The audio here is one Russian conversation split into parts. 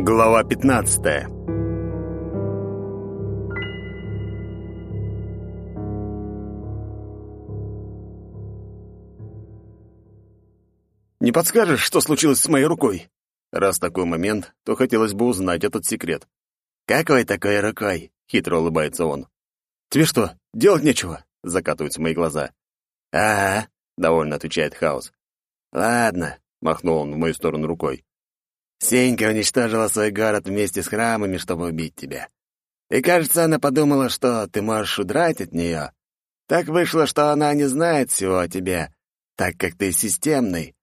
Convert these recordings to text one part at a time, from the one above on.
Глава 15. Не подскажешь, что случилось с моей рукой? Раз такой момент, то хотелось бы узнать этот секрет. Какой такой рукой? хитро улыбается он. Тебе что, делать нечего? закатываются мои глаза. А, довольно отвечает Хаус. Ладно, махнул он в мою сторону рукой. Сенька уничтожила свой город вместе с храмами, чтобы убить тебя. И, кажется, она подумала, что ты можешь удрать от нее. Так вышло, что она не знает всего о тебе, так как ты системный.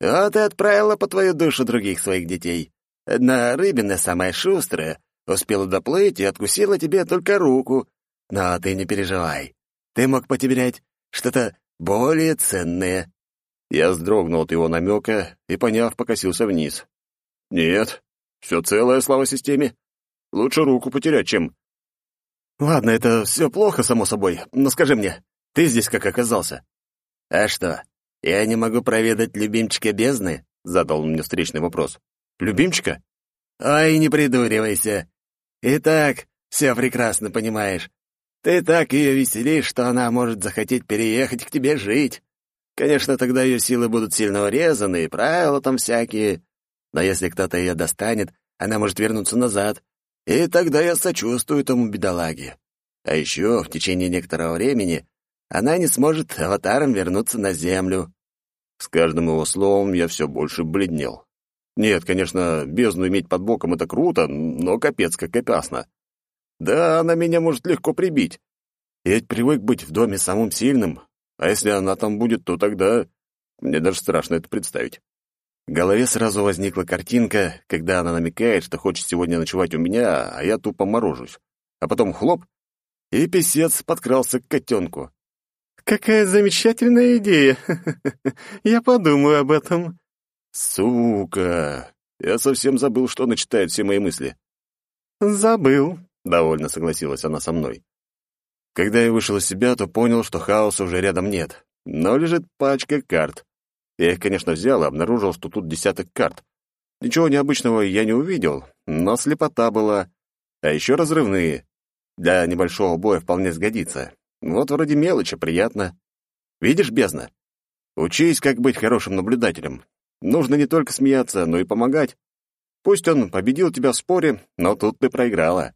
Вот и отправила по твою душу других своих детей. Одна рыбина, самая шустрая, успела доплыть и откусила тебе только руку. Но ты не переживай. Ты мог потерять что-то более ценное. Я вздрогнул от его намека и, поняв, покосился вниз. Нет, все целое, слава системе. Лучше руку потерять, чем... Ладно, это все плохо, само собой, но скажи мне, ты здесь как оказался? А что, я не могу проведать любимчика бездны? Задал мне встречный вопрос. Любимчика? Ой, не придуривайся. И так все прекрасно понимаешь. Ты так ее веселишь, что она может захотеть переехать к тебе жить. Конечно, тогда ее силы будут сильно урезаны, и правила там всякие. Но если кто-то ее достанет, она может вернуться назад, и тогда я сочувствую тому бедолаге. А еще в течение некоторого времени она не сможет аватаром вернуться на Землю. С каждым его словом я все больше бледнел. Нет, конечно, бездну иметь под боком — это круто, но капец как опасно. Да, она меня может легко прибить. Я ведь привык быть в доме самым сильным, а если она там будет, то тогда... Мне даже страшно это представить. В голове сразу возникла картинка, когда она намекает, что хочет сегодня ночевать у меня, а я тупо морожусь. А потом хлоп, и писец подкрался к котенку. «Какая замечательная идея! Я подумаю об этом». «Сука! Я совсем забыл, что она читает все мои мысли». «Забыл», — довольно согласилась она со мной. Когда я вышел из себя, то понял, что хаоса уже рядом нет, но лежит пачка карт. Я их, конечно, взял и обнаружил, что тут десяток карт. Ничего необычного я не увидел, но слепота была. А еще разрывные. Для небольшого боя вполне сгодится. Вот вроде мелочи, приятно. Видишь, бездна? Учись, как быть хорошим наблюдателем. Нужно не только смеяться, но и помогать. Пусть он победил тебя в споре, но тут ты проиграла.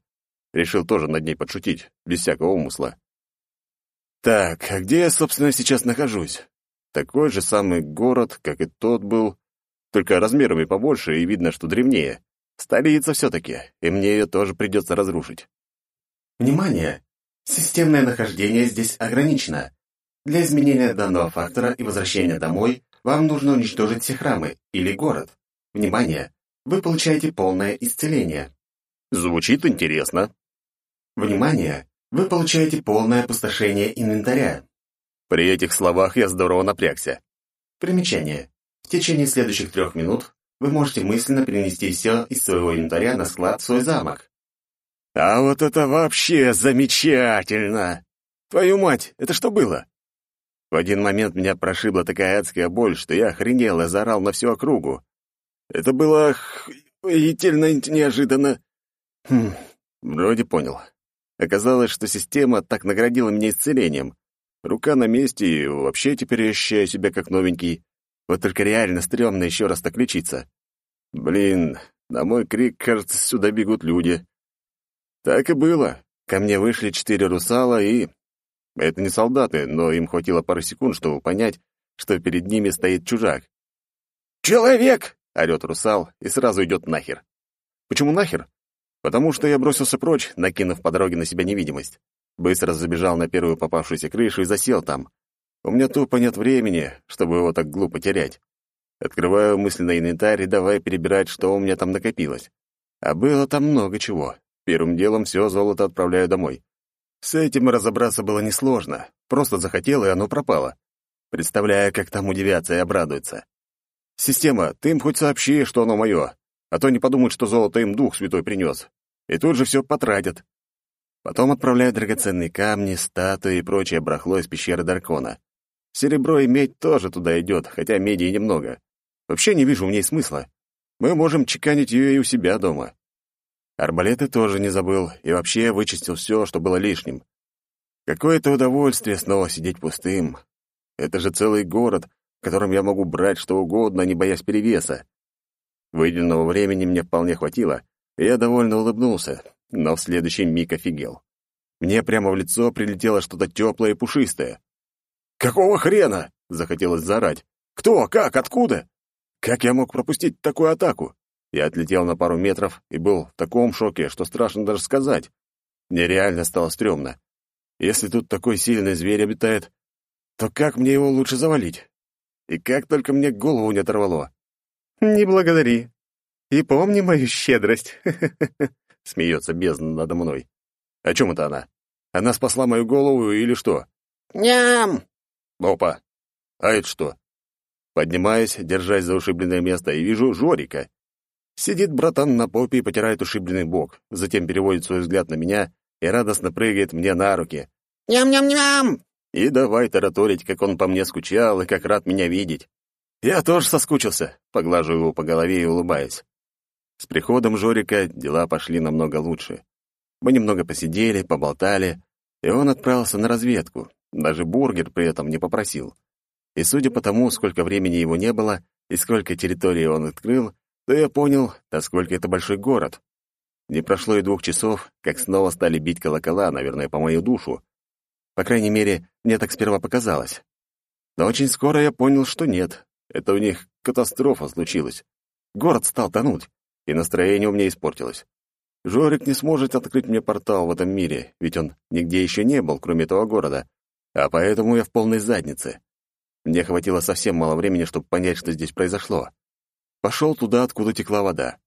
Решил тоже над ней подшутить, без всякого умысла. Так, а где я, собственно, сейчас нахожусь? Такой же самый город, как и тот был, только размерами побольше, и видно, что древнее. Столица все-таки, и мне ее тоже придется разрушить. Внимание! Системное нахождение здесь ограничено. Для изменения данного фактора и возвращения домой вам нужно уничтожить все храмы или город. Внимание! Вы получаете полное исцеление. Звучит интересно. Внимание! Вы получаете полное опустошение инвентаря. При этих словах я здорово напрягся. Примечание. В течение следующих трех минут вы можете мысленно перенести все из своего инвентаря на склад в свой замок. А вот это вообще замечательно! Твою мать, это что было? В один момент меня прошибла такая адская боль, что я охренел и заорал на всю округу. Это было охуительно неожиданно. Хм, вроде понял. Оказалось, что система так наградила меня исцелением. Рука на месте, и вообще теперь я ощущаю себя как новенький. Вот только реально стрёмно еще раз так лечиться. Блин, на мой крик, кажется, сюда бегут люди. Так и было. Ко мне вышли четыре русала, и... Это не солдаты, но им хватило пары секунд, чтобы понять, что перед ними стоит чужак. «Человек!» — орёт русал и сразу идет нахер. Почему нахер? Потому что я бросился прочь, накинув по дороге на себя невидимость. Быстро забежал на первую попавшуюся крышу и засел там. У меня тупо нет времени, чтобы его так глупо терять. Открываю мысленный инвентарь и давай перебирать, что у меня там накопилось. А было там много чего. Первым делом все золото отправляю домой. С этим разобраться было несложно. Просто захотел, и оно пропало. Представляю, как там удивятся и обрадуются. «Система, ты им хоть сообщи, что оно мое, а то не подумают, что золото им дух святой принес. И тут же все потратят. Потом отправляю драгоценные камни, статуи и прочее барахло из пещеры Даркона. Серебро и медь тоже туда идет, хотя меди и немного. Вообще не вижу в ней смысла. мы можем чеканить ее и у себя дома. Арбалеты тоже не забыл и вообще вычистил все, что было лишним. Какое-то удовольствие снова сидеть пустым. Это же целый город, в котором я могу брать что угодно, не боясь перевеса. Выделенного времени мне вполне хватило, и я довольно улыбнулся, но в следующий миг офигел. Мне прямо в лицо прилетело что-то теплое и пушистое. «Какого хрена?» — захотелось заорать. «Кто? Как? Откуда? Как я мог пропустить такую атаку?» Я отлетел на пару метров и был в таком шоке, что страшно даже сказать. Мне реально стало стрёмно. Если тут такой сильный зверь обитает, то как мне его лучше завалить? И как только мне голову не оторвало. «Не благодари. И помни мою щедрость», — смеется бездна надо мной. «О чем это она? Она спасла мою голову или что?» «Ням!» «Опа! А это что?» Поднимаюсь, держась за ушибленное место, и вижу Жорика. Сидит братан на попе и потирает ушибленный бок, затем переводит свой взгляд на меня и радостно прыгает мне на руки. «Ням-ням-ням!» И давай тараторить, как он по мне скучал и как рад меня видеть. Я тоже соскучился, поглажу его по голове и улыбаюсь. С приходом Жорика дела пошли намного лучше. Мы немного посидели, поболтали, и он отправился на разведку. Даже бургер при этом не попросил. И судя по тому, сколько времени его не было и сколько территории он открыл, то я понял, насколько это большой город. Не прошло и двух часов, как снова стали бить колокола, наверное, по мою душу. По крайней мере, мне так сперва показалось. Но очень скоро я понял, что нет. Это у них катастрофа случилась. Город стал тонуть, и настроение у меня испортилось. Жорик не сможет открыть мне портал в этом мире, ведь он нигде еще не был, кроме этого города, а поэтому я в полной заднице. Мне хватило совсем мало времени, чтобы понять, что здесь произошло. Пошел туда, откуда текла вода.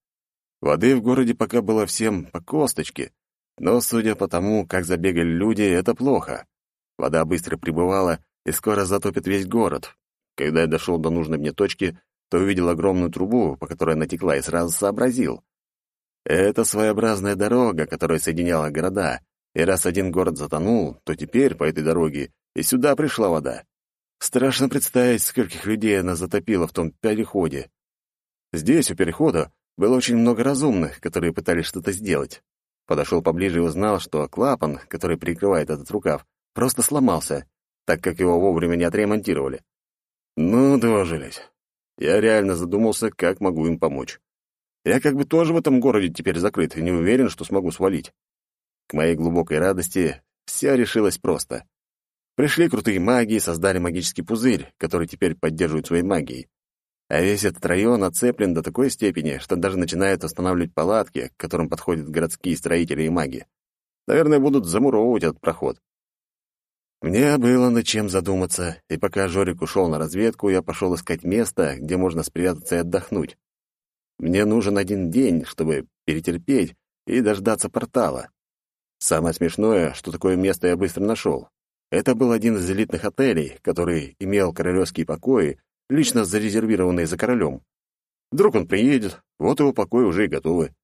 Воды в городе пока было всем по косточке, но, судя по тому, как забегали люди, это плохо. Вода быстро прибывала и скоро затопит весь город. Когда я дошел до нужной мне точки, то увидел огромную трубу, по которой она текла, и сразу сообразил. Это своеобразная дорога, которая соединяла города, и раз один город затонул, то теперь по этой дороге и сюда пришла вода. Страшно представить, скольких людей она затопила в том переходе. Здесь, у перехода, было очень много разумных, которые пытались что-то сделать. Подошел поближе и узнал, что клапан, который прикрывает этот рукав, просто сломался, так как его вовремя не отремонтировали. Ну, дожились. Я реально задумался, как могу им помочь. Я как бы тоже в этом городе теперь закрыт и не уверен, что смогу свалить. К моей глубокой радости все решилось просто. Пришли крутые маги и создали магический пузырь, который теперь поддерживает своей магией. А весь этот район оцеплен до такой степени, что даже начинают устанавливать палатки, к которым подходят городские строители и маги. Наверное, будут замуровывать этот проход. Мне было над чем задуматься, и пока Жорик ушел на разведку, я пошел искать место, где можно спрятаться и отдохнуть. Мне нужен один день, чтобы перетерпеть и дождаться портала. Самое смешное, что такое место я быстро нашел. Это был один из элитных отелей, который имел королевские покои лично зарезервированные за королем. Вдруг он приедет, вот его покои уже и готовы.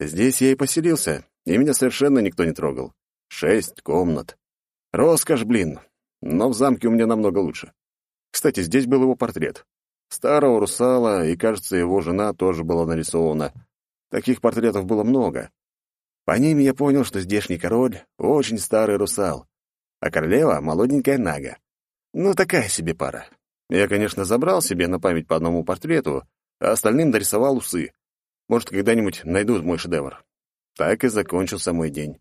Здесь я и поселился, и меня совершенно никто не трогал. Шесть комнат. Роскошь, блин. Но в замке у меня намного лучше. Кстати, здесь был его портрет. Старого русала, и, кажется, его жена тоже была нарисована. Таких портретов было много. По ним я понял, что здешний король — очень старый русал, а королева — молоденькая нага. Ну, такая себе пара. Я, конечно, забрал себе на память по одному портрету, а остальным дорисовал усы. Может, когда-нибудь найдут мой шедевр. Так и закончился мой день.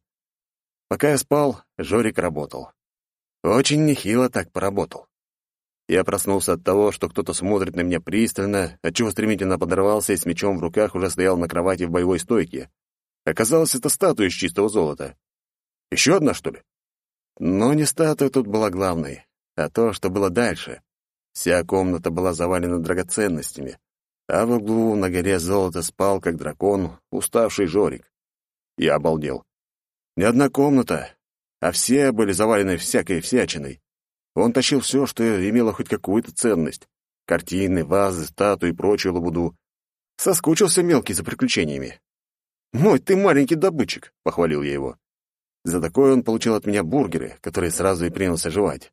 Пока я спал, Жорик работал. Очень нехило так поработал. Я проснулся от того, что кто-то смотрит на меня пристально, отчего стремительно подорвался и с мечом в руках уже стоял на кровати в боевой стойке. Оказалось, это статуя из чистого золота. Еще одна, что ли? Но не статуя тут была главной, а то, что было дальше. Вся комната была завалена драгоценностями, а в углу на горе золота спал, как дракон, уставший Жорик. Я обалдел. Ни одна комната, а все были завалены всякой всячиной. Он тащил все, что имело хоть какую-то ценность. Картины, вазы, статуи и прочую лабуду. Соскучился мелкий за приключениями. «Мой ты маленький добытчик», — похвалил я его. За такое он получил от меня бургеры, которые сразу и принялся жевать.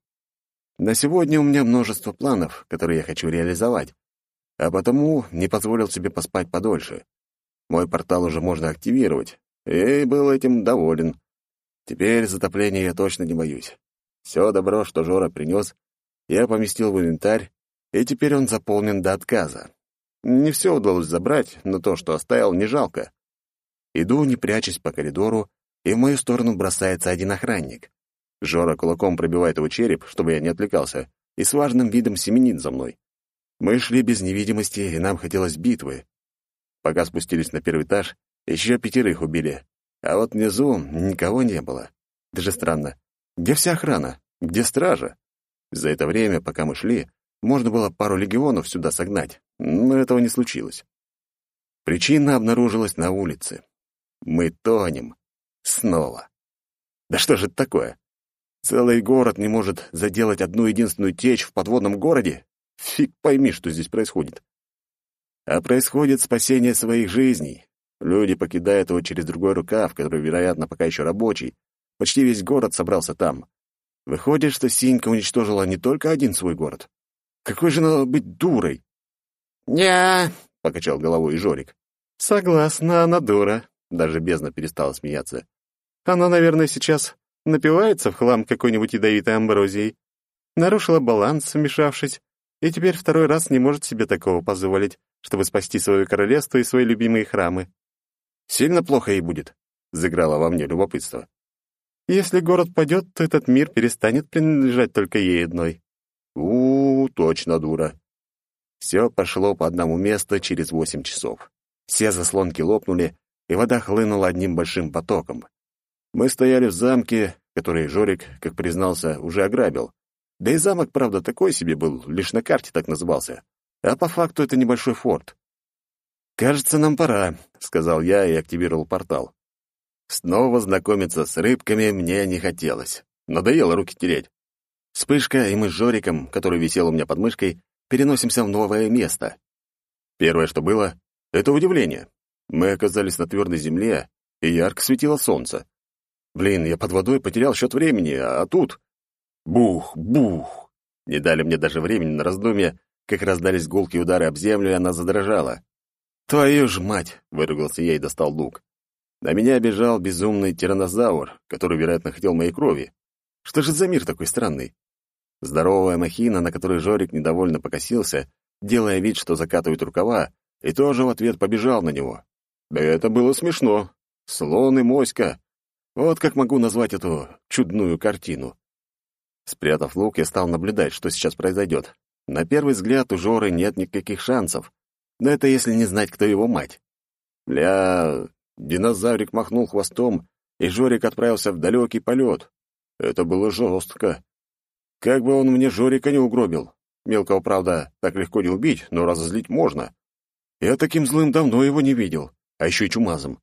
На сегодня у меня множество планов, которые я хочу реализовать. а потому не позволил себе поспать подольше. Мой портал уже можно активировать, и был этим доволен. Теперь затопления я точно не боюсь. Все добро, что Жора принес, я поместил в инвентарь, и теперь он заполнен до отказа. Не все удалось забрать, но то, что оставил, не жалко. Иду, не прячась по коридору, и в мою сторону бросается один охранник. Жора кулаком пробивает его череп, чтобы я не отвлекался, и с важным видом семенит за мной. Мы шли без невидимости, и нам хотелось битвы. Пока спустились на первый этаж, еще пятерых убили, а вот внизу никого не было. Даже странно. Где вся охрана? Где стража? За это время, пока мы шли, можно было пару легионов сюда согнать, но этого не случилось. Причина обнаружилась на улице. Мы тонем. Снова. Да что же это такое? Целый город не может заделать одну единственную течь в подводном городе? Фиг пойми, что здесь происходит. А происходит спасение своих жизней. Люди покидают его через другой рукав, который, вероятно, пока еще рабочий. Почти весь город собрался там. Выходит, что Синька уничтожила не только один свой город. Какой же надо быть дурой? «Не», — покачал головой Жорик. Согласна, она дура. Даже бездна перестала смеяться. Она, наверное, сейчас напивается в хлам какой-нибудь ядовитой амброзией. Нарушила баланс, вмешавшись, и теперь второй раз не может себе такого позволить, чтобы спасти свое королевство и свои любимые храмы. Сильно плохо ей будет, заграло во мне любопытство. Если город падет, то этот мир перестанет принадлежать только ей одной. У, -у, -у точно дура. Все пошло по одному месту через восемь часов. Все заслонки лопнули, и вода хлынула одним большим потоком. Мы стояли в замке, который Жорик, как признался, уже ограбил. Да и замок, правда, такой себе был, лишь на карте так назывался. А по факту это небольшой форт. «Кажется, нам пора», — сказал я и активировал портал. Снова знакомиться с рыбками мне не хотелось. Надоело руки тереть. Вспышка, и мы с Жориком, который висел у меня под мышкой, переносимся в новое место. Первое, что было, — это удивление. Мы оказались на твердой земле, и ярко светило солнце. Блин, я под водой потерял счет времени, а тут... Бух, бух! Не дали мне даже времени на раздумье, как раздались гулкие удары об землю, и она задрожала. «Твою ж мать!» — выругался я и достал лук. На меня бежал безумный тиранозавр, который, вероятно, хотел моей крови. Что же за мир такой странный? Здоровая махина, на которой Жорик недовольно покосился, делая вид, что закатывает рукава, и тоже в ответ побежал на него. Да это было смешно. Слон и моська. Вот как могу назвать эту чудную картину. Спрятав лук, я стал наблюдать, что сейчас произойдет. На первый взгляд у Жоры нет никаких шансов. Но это если не знать, кто его мать. Бля, Динозаврик махнул хвостом, и Жорик отправился в далекий полет. Это было жестко. Как бы он мне Жорика не угробил. Мелкого, правда, так легко не убить, но разозлить можно. Я таким злым давно его не видел, а еще и чумазом.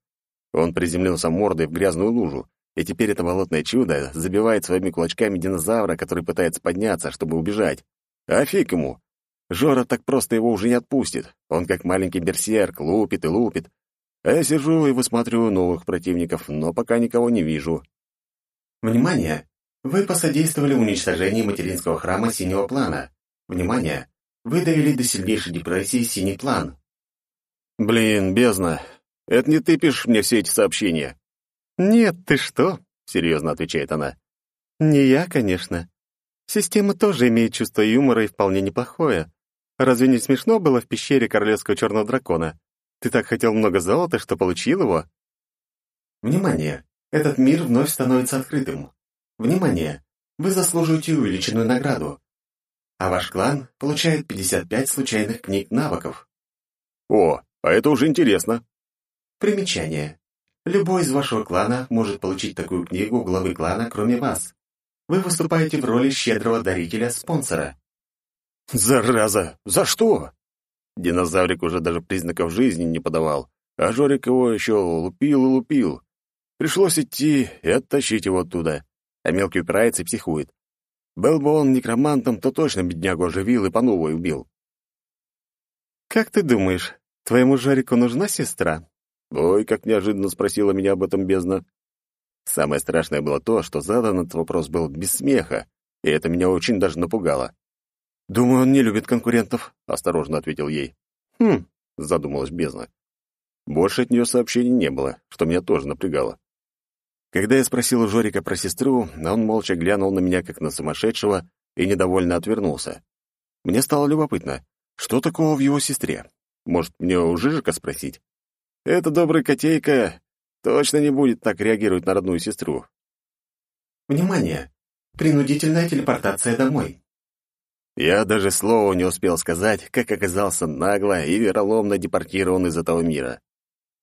Он приземлился мордой в грязную лужу, и теперь это болотное чудо забивает своими кулачками динозавра, который пытается подняться, чтобы убежать. А фиг ему! Жора так просто его уже не отпустит. Он как маленький берсерк, лупит и лупит, а я сижу и высматриваю новых противников, но пока никого не вижу. Внимание! Вы посодействовали уничтожению материнского храма синего плана. Внимание! Вы довели до сильнейшей депрессии синий план. Блин, бездна. Это не ты пишешь мне все эти сообщения? Нет, ты что? Серьезно отвечает она. Не я, конечно. Система тоже имеет чувство юмора и вполне неплохое. Разве не смешно было в пещере королевского черного дракона? Ты так хотел много золота, что получил его? Внимание! Этот мир вновь становится открытым. Внимание! Вы заслуживаете увеличенную награду. А ваш клан получает 55 случайных книг навыков. О, а это уже интересно. Примечание. Любой из вашего клана может получить такую книгу главы клана, кроме вас. Вы выступаете в роли щедрого дарителя-спонсора. Зараза! За что? Динозаврик уже даже признаков жизни не подавал, а Жорик его еще лупил и лупил. Пришлось идти и оттащить его оттуда, а мелкий упирается и психует. Был бы он некромантом, то точно беднягу оживил и по новой убил. «Как ты думаешь, твоему Жарику нужна сестра?» Ой, как неожиданно спросила меня об этом бездна. Самое страшное было то, что задан этот вопрос был без смеха, и это меня очень даже напугало. «Думаю, он не любит конкурентов», — осторожно ответил ей. «Хм», — задумалась бездна. Больше от нее сообщений не было, что меня тоже напрягало. Когда я спросил у Жорика про сестру, он молча глянул на меня, как на сумасшедшего, и недовольно отвернулся. Мне стало любопытно, что такого в его сестре? Может, мне у Жижика спросить? Эта добрая котейка точно не будет так реагировать на родную сестру. «Внимание! Принудительная телепортация домой!» Я даже слова не успел сказать, как оказался нагло и вероломно депортирован из этого мира.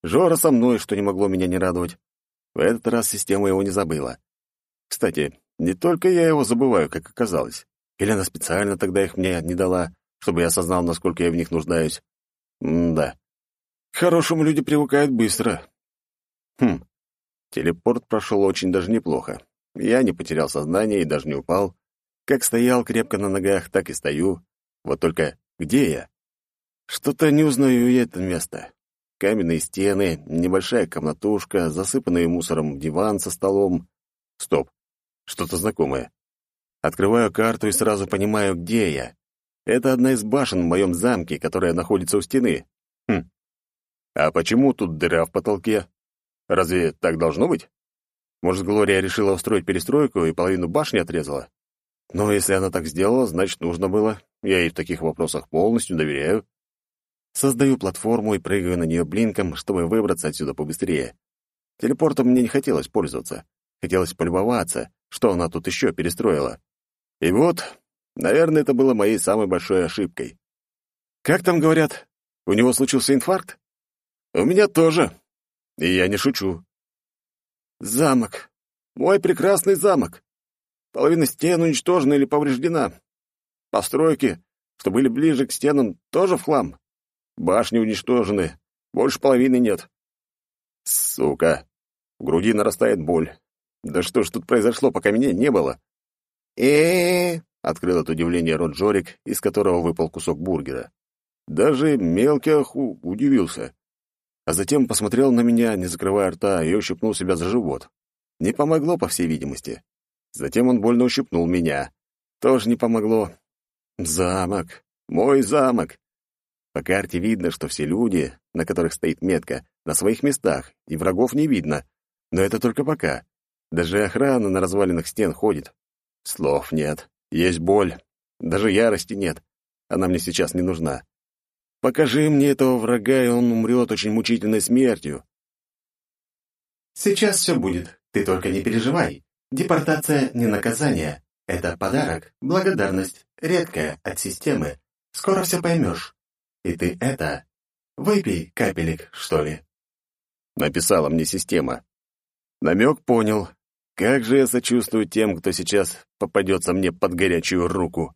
Жора со мной, что не могло меня не радовать. В этот раз система его не забыла. Кстати, не только я его забываю, как оказалось. Или она специально тогда их мне не дала, чтобы я осознал, насколько я в них нуждаюсь. М-да. К хорошему люди привыкают быстро. Хм. Телепорт прошел очень даже неплохо. Я не потерял сознание и даже не упал. Как стоял крепко на ногах, так и стою. Вот только где я? Что-то не узнаю я это место. Каменные стены, небольшая комнатушка, засыпанный мусором диван со столом. Стоп. Что-то знакомое. Открываю карту и сразу понимаю, где я. Это одна из башен в моем замке, которая находится у стены. Хм. А почему тут дыра в потолке? Разве так должно быть? Может, Глория решила устроить перестройку и половину башни отрезала? Но если она так сделала, значит, нужно было. Я ей в таких вопросах полностью доверяю. Создаю платформу и прыгаю на нее блинком, чтобы выбраться отсюда побыстрее. Телепортом мне не хотелось пользоваться. Хотелось полюбоваться, что она тут еще перестроила. И вот, наверное, это было моей самой большой ошибкой. Как там говорят, у него случился инфаркт? У меня тоже. И я не шучу. Замок. Мой прекрасный замок. Половина стен уничтожена или повреждена. Постройки, что были ближе к стенам, тоже в хлам. Башни уничтожены, больше половины нет. Сука. В груди нарастает боль. Да что ж тут произошло, пока меня не было? э открыл от удивления рот Жорик, из которого выпал кусок бургера. Даже мелкий оху удивился. А затем посмотрел на меня, не закрывая рта, и ущипнул себя за живот. Не помогло, по всей видимости. Затем он больно ущипнул меня. Тоже не помогло. Замок. Мой замок. По карте видно, что все люди, на которых стоит метка, на своих местах, и врагов не видно. Но это только пока. Даже охрана на развалинах стен ходит. Слов нет. Есть боль. Даже ярости нет. Она мне сейчас не нужна. Покажи мне этого врага, и он умрет очень мучительной смертью. Сейчас все будет. Ты только не переживай. Депортация не наказание. Это подарок, благодарность, редкая от системы. Скоро все поймешь. И ты это... Выпей капелек, что ли. Написала мне система. Намек понял. Как же я сочувствую тем, кто сейчас попадется мне под горячую руку.